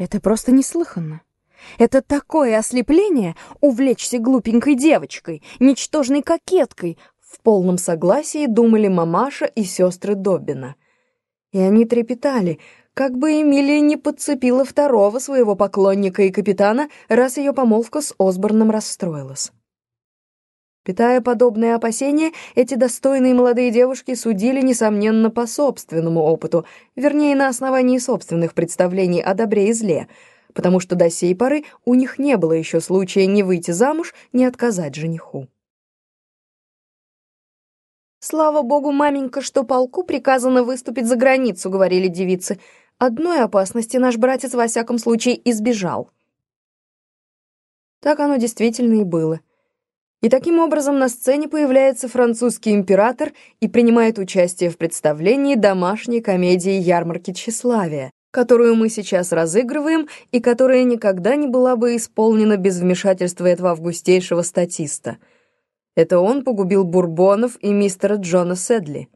Это просто неслыханно. Это такое ослепление увлечься глупенькой девочкой, ничтожной кокеткой, в полном согласии думали мамаша и сестры Добина. И они трепетали, как бы Эмилия не подцепила второго своего поклонника и капитана, раз ее помолвка с Осборном расстроилась. Питая подобные опасения, эти достойные молодые девушки судили, несомненно, по собственному опыту, вернее, на основании собственных представлений о добре и зле, потому что до сей поры у них не было еще случая ни выйти замуж, ни отказать жениху. «Слава богу, маменька, что полку приказано выступить за границу», — говорили девицы. «Одной опасности наш братец во всяком случае избежал». Так оно действительно и было — и таким образом на сцене появляется французский император и принимает участие в представлении домашней комедии «Ярмарки тщеславия», которую мы сейчас разыгрываем и которая никогда не была бы исполнена без вмешательства этого августейшего статиста. Это он погубил Бурбонов и мистера Джона Седли.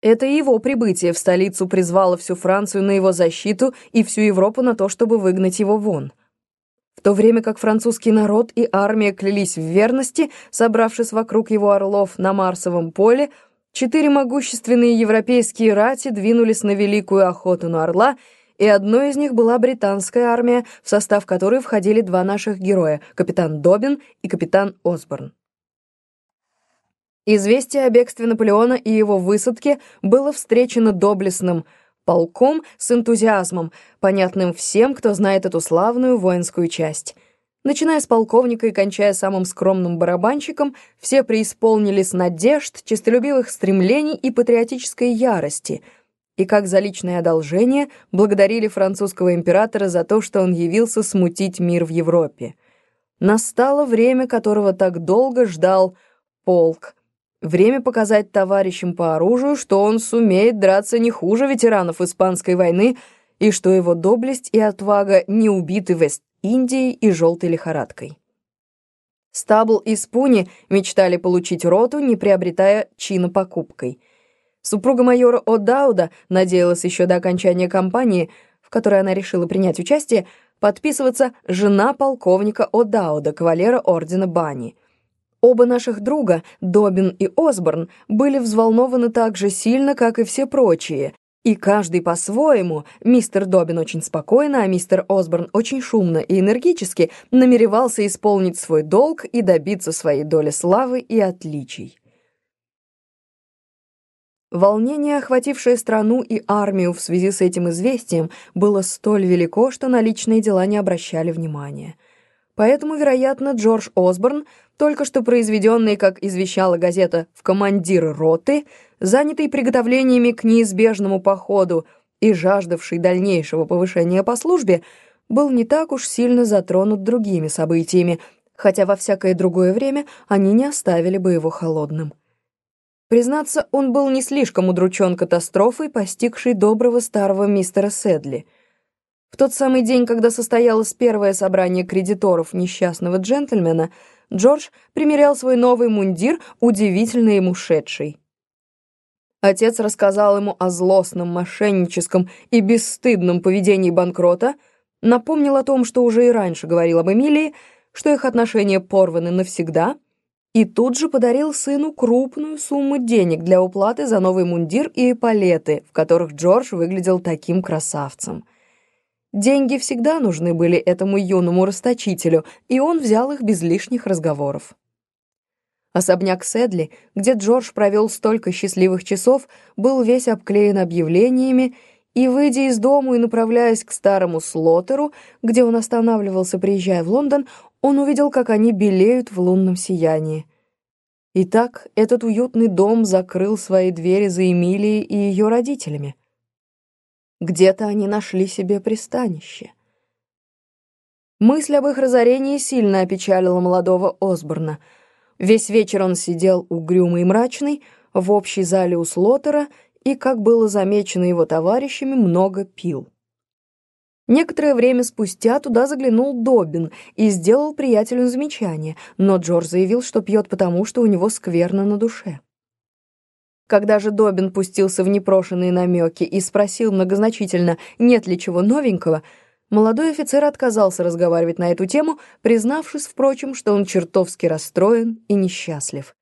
Это его прибытие в столицу призвало всю Францию на его защиту и всю Европу на то, чтобы выгнать его вон. То время как французский народ и армия клялись в верности, собравшись вокруг его орлов на Марсовом поле, четыре могущественные европейские рати двинулись на великую охоту на орла, и одной из них была британская армия, в состав которой входили два наших героя — капитан Добин и капитан Осборн. Известие о бегстве Наполеона и его высадке было встречено доблестным — полком с энтузиазмом, понятным всем, кто знает эту славную воинскую часть. Начиная с полковника и кончая самым скромным барабанщиком, все преисполнились надежд, честолюбивых стремлений и патриотической ярости, и как за личное одолжение благодарили французского императора за то, что он явился смутить мир в Европе. Настало время, которого так долго ждал полк — Время показать товарищам по оружию, что он сумеет драться не хуже ветеранов Испанской войны и что его доблесть и отвага не убиты Вест-Индией и желтой лихорадкой. Стабл и Спуни мечтали получить роту, не приобретая чина покупкой. Супруга майора О'Дауда надеялась еще до окончания кампании, в которой она решила принять участие, подписываться жена полковника О'Дауда, кавалера ордена Бани — Оба наших друга, Добин и Осборн, были взволнованы так же сильно, как и все прочие, и каждый по-своему, мистер Добин очень спокойно, а мистер Осборн очень шумно и энергически намеревался исполнить свой долг и добиться своей доли славы и отличий. Волнение, охватившее страну и армию в связи с этим известием, было столь велико, что на личные дела не обращали внимания. Поэтому, вероятно, Джордж Осборн только что произведенный, как извещала газета, в командир роты, занятый приготовлениями к неизбежному походу и жаждавший дальнейшего повышения по службе, был не так уж сильно затронут другими событиями, хотя во всякое другое время они не оставили бы его холодным. Признаться, он был не слишком удручен катастрофой, постигшей доброго старого мистера Седли. В тот самый день, когда состоялось первое собрание кредиторов несчастного джентльмена — Джордж примерял свой новый мундир, удивительно ему шедший. Отец рассказал ему о злостном, мошенническом и бесстыдном поведении банкрота, напомнил о том, что уже и раньше говорил об Эмилии, что их отношения порваны навсегда, и тут же подарил сыну крупную сумму денег для уплаты за новый мундир и эполеты, в которых Джордж выглядел таким красавцем. Деньги всегда нужны были этому юному расточителю, и он взял их без лишних разговоров. Особняк Сэдли, где Джордж провел столько счастливых часов, был весь обклеен объявлениями, и, выйдя из дому и направляясь к старому Слотеру, где он останавливался, приезжая в Лондон, он увидел, как они белеют в лунном сиянии. Итак, этот уютный дом закрыл свои двери за Эмилией и ее родителями. Где-то они нашли себе пристанище. Мысль об их разорении сильно опечалила молодого Осборна. Весь вечер он сидел угрюмый и мрачный в общей зале у Слотера и, как было замечено его товарищами, много пил. Некоторое время спустя туда заглянул Добин и сделал приятелю замечание, но Джордж заявил, что пьет потому, что у него скверно на душе. Когда же Добин пустился в непрошенные намеки и спросил многозначительно, нет ли чего новенького, молодой офицер отказался разговаривать на эту тему, признавшись, впрочем, что он чертовски расстроен и несчастлив.